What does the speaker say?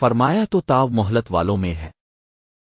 فرمایا تو تاو مہلت والوں میں ہے۔